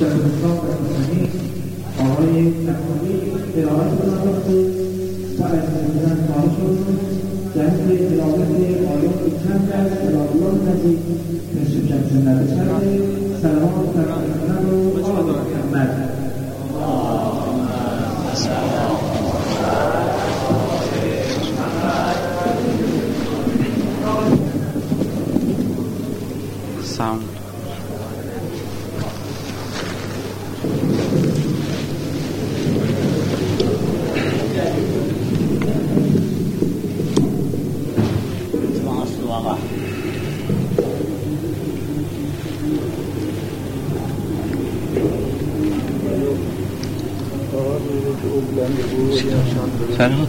تاخذ الخاطئ Allah. Ferhat.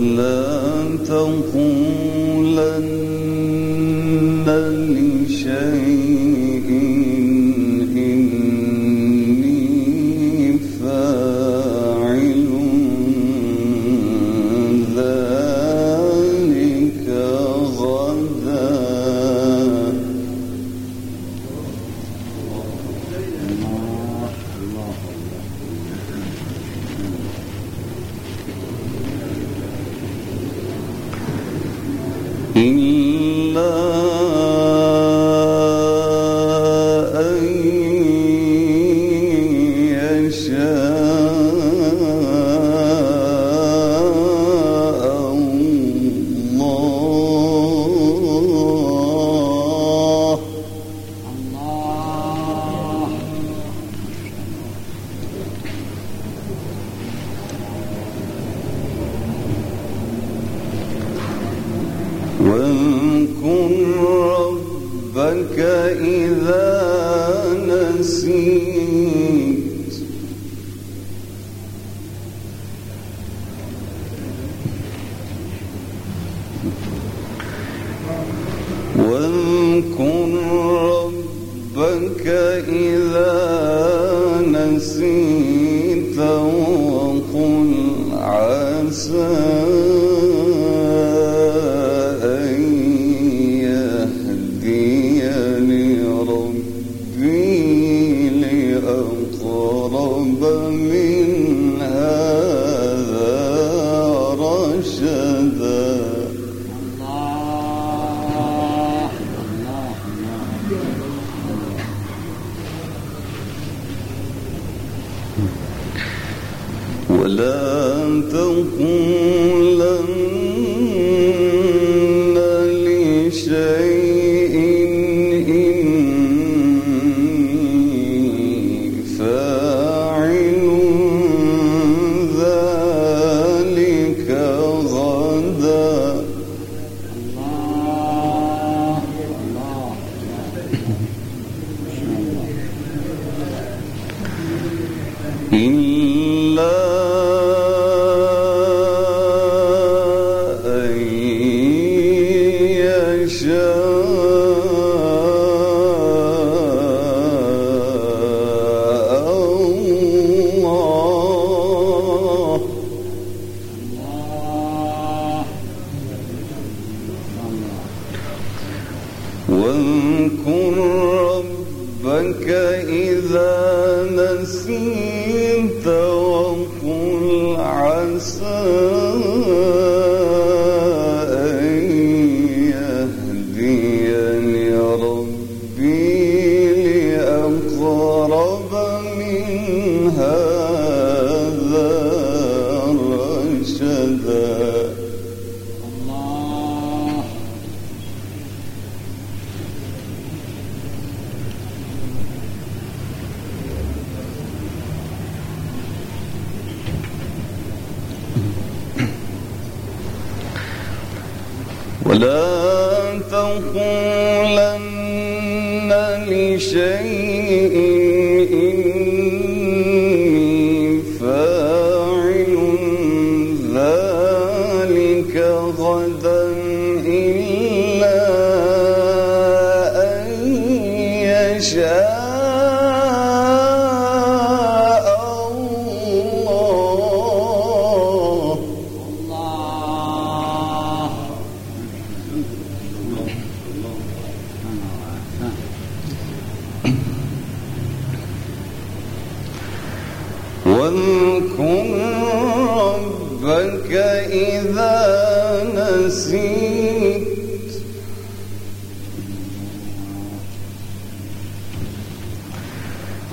ولن تقولن سين Lenin غدر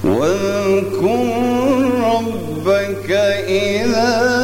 واذكر ربك إذا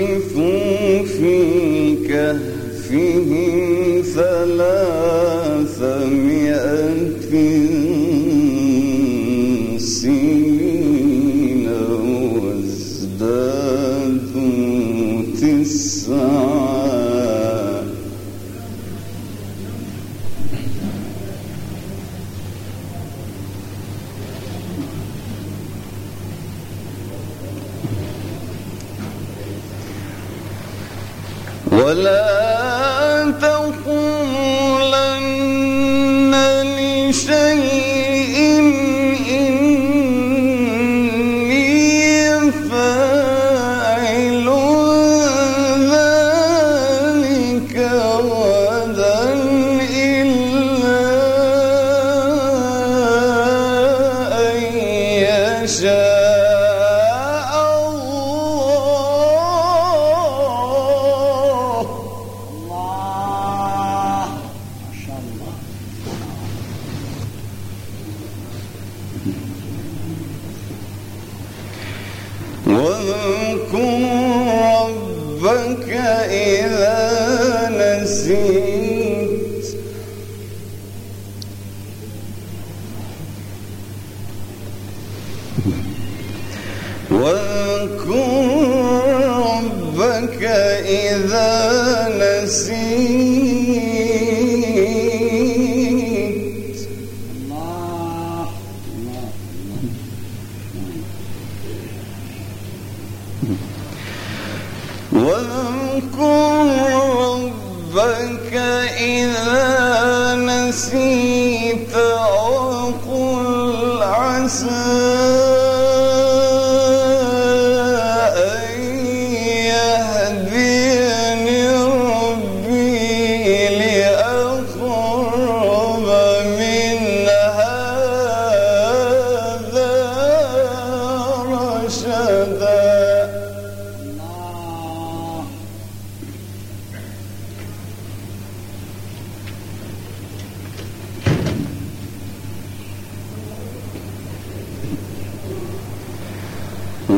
لبثوا في كهفهم ثلاثة ولا تقولن لشيء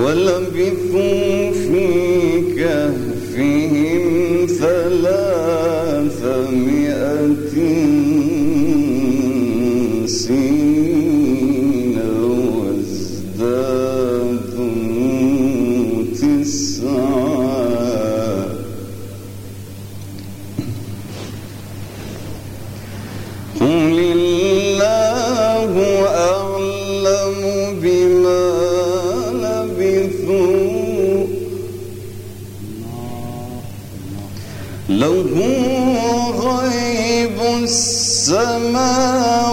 ولبثوا في كهفهم له غيب السماوات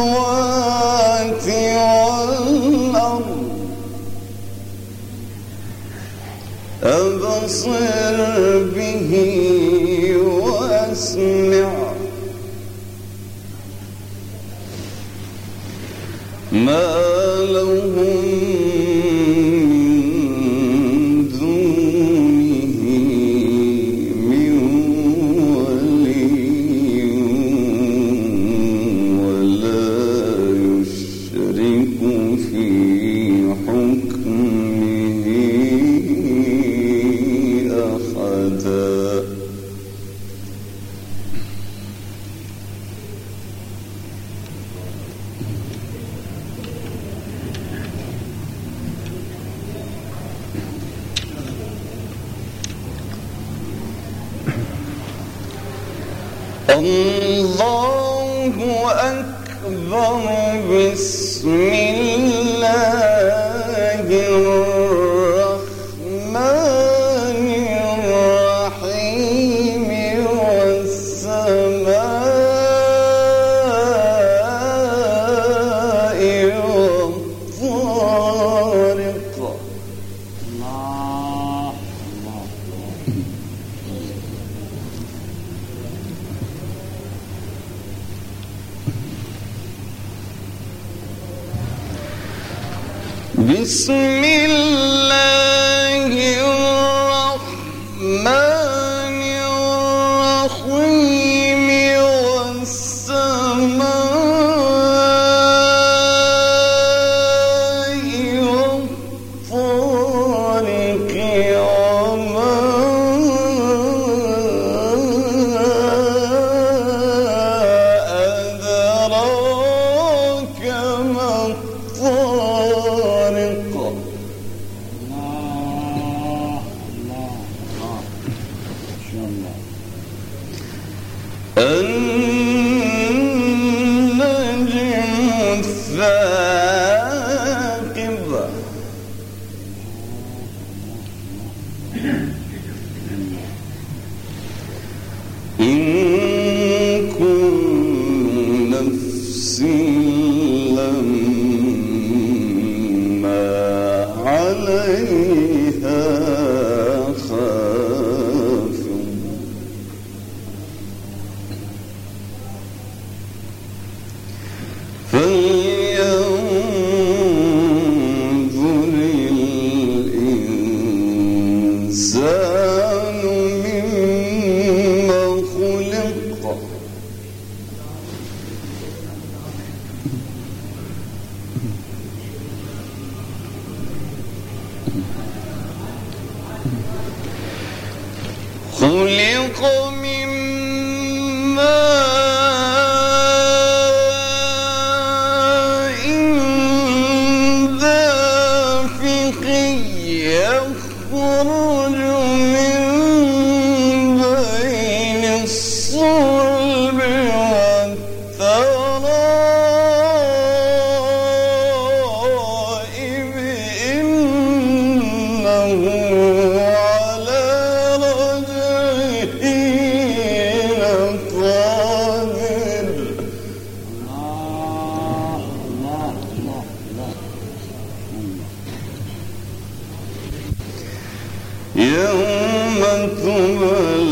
خلق من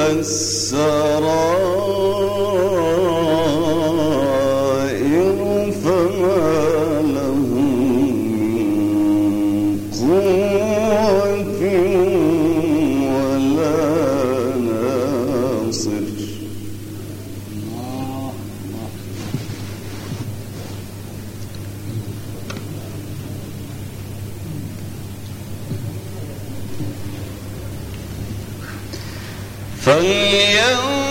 تبلى فلينظر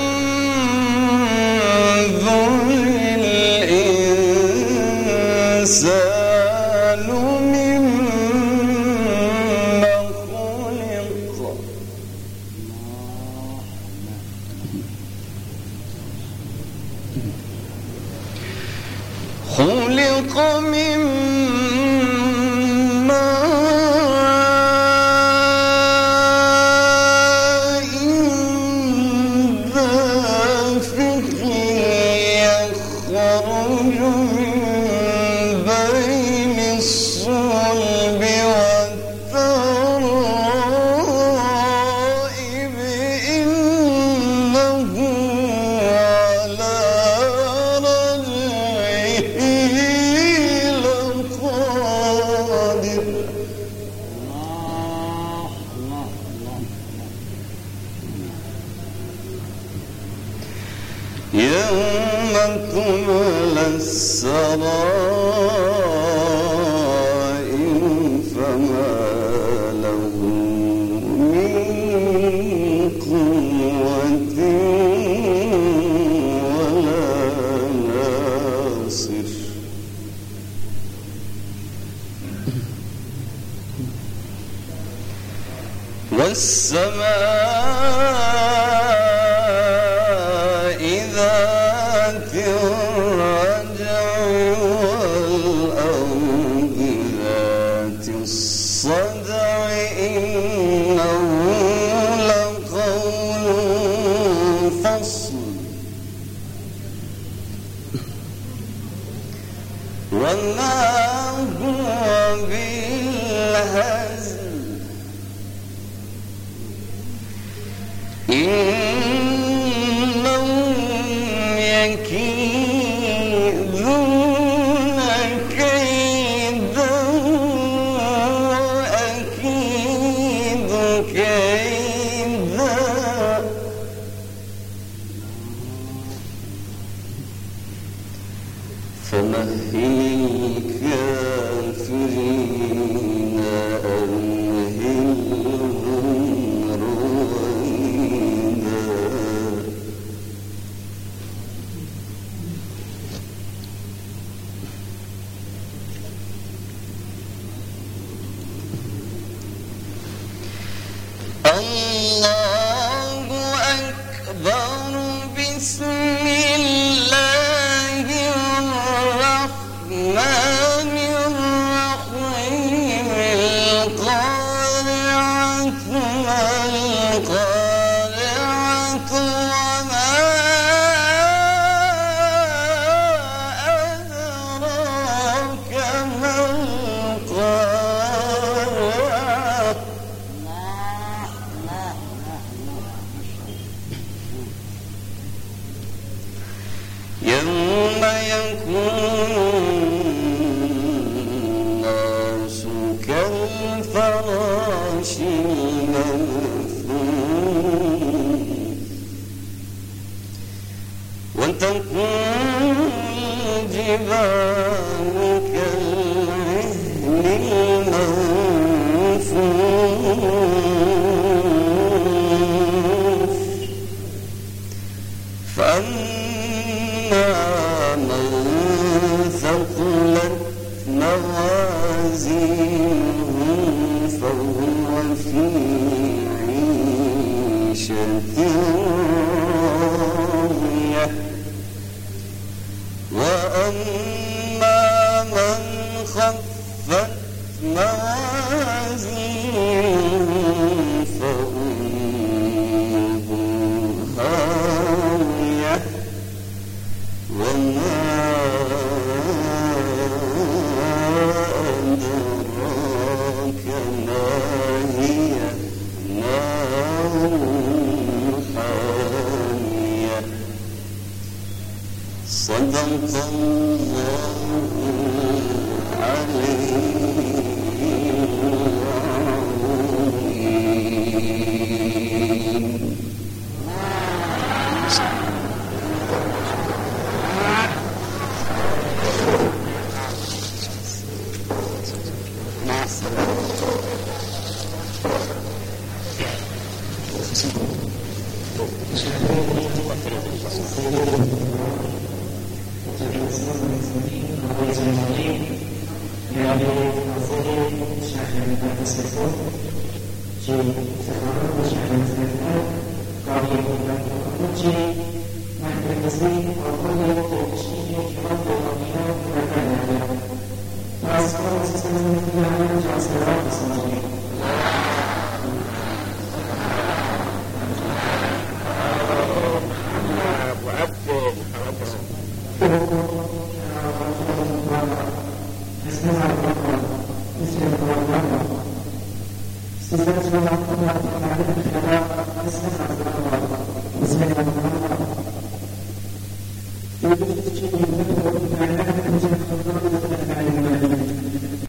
والسماء Mm-hmm. يوم يكون فهو في عيشة. عليه Uccidere, ma per